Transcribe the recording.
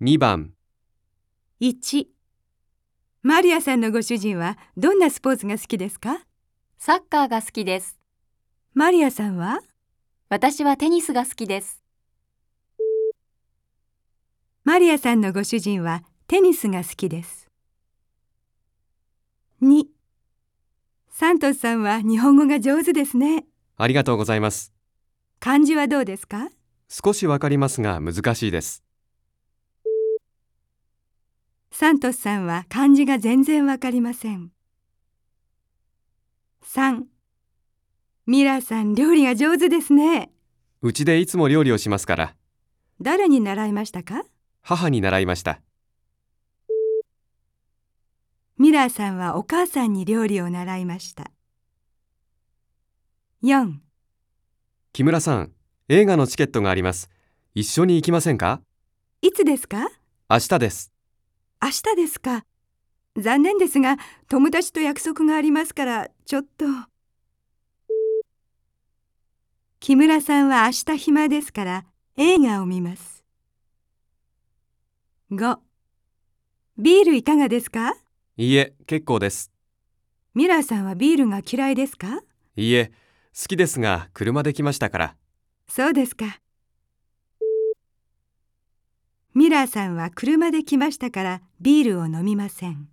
2番、1マリアさんのご主人はどんなスポーツが好きですか？サッカーが好きです。マリアさんは？私はテニスが好きです。マリアさんのご主人はテニスが好きです。2サントスさんは日本語が上手ですね。ありがとうございます。漢字はどうですか？少しわかりますが難しいです。サントスさんは漢字が全然わかりません。3ミラーさん料理が上手ですね。うちでいつも料理をしますから、誰に習いましたか？母に習いました。ミラーさんはお母さんに料理を習いました。4木村さん、映画のチケットがあります。一緒に行きませんか？いつですか？明日です。明日ですか。残念ですが友達と約束がありますからちょっと。木村さんは明日暇ですから映画を見ます。5ビールいかがですか？いいえ、結構です。ミラーさんはビールが嫌いですか？いいえ、好きですが車で来ましたから。そうですかミラーさんは車で来ましたからビールを飲みません。